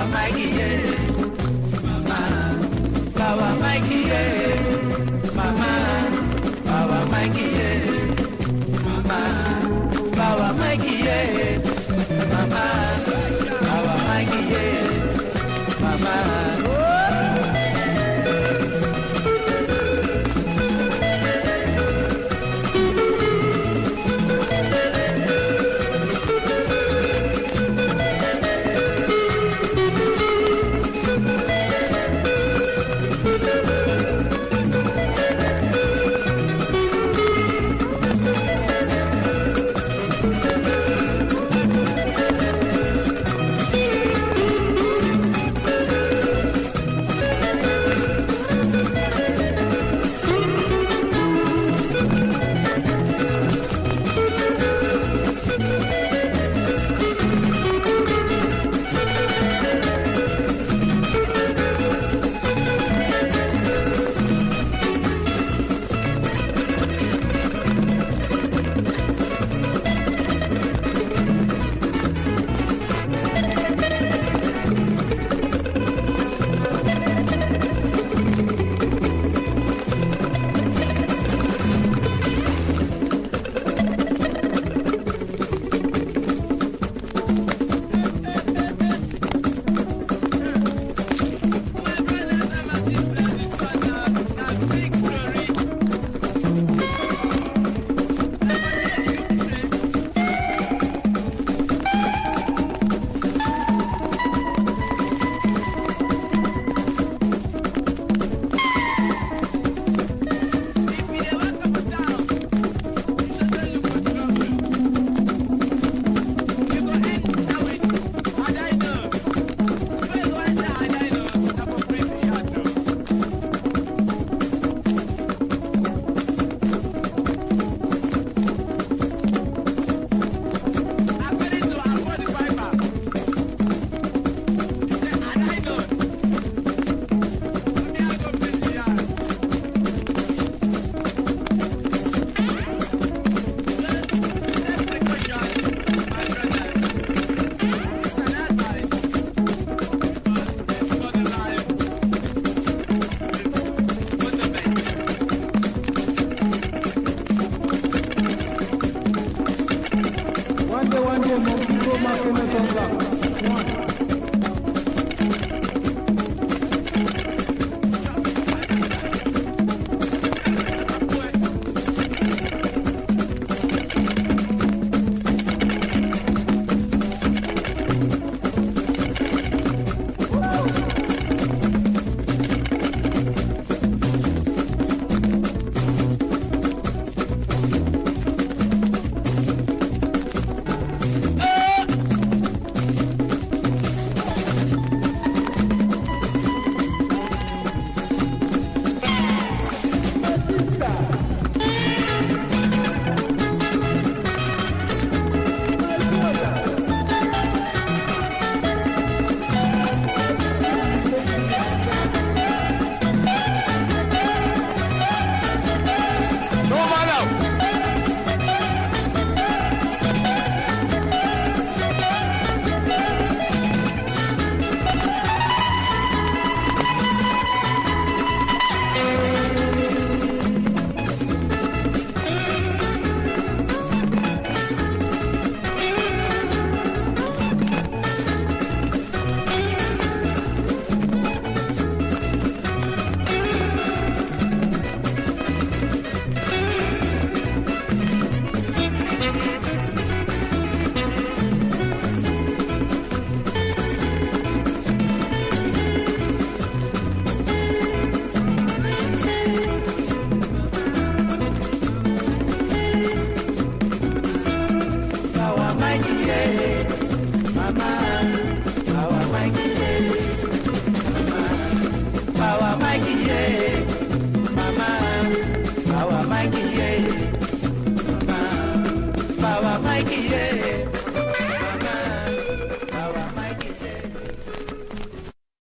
Baba Mikey, yeah. Mama, Baba Mikey, yeah. Mama, Mikey, yeah. Mama, Mikey, yeah. Mama. one day, no, no, no, no, no, no, Mikey, yeah.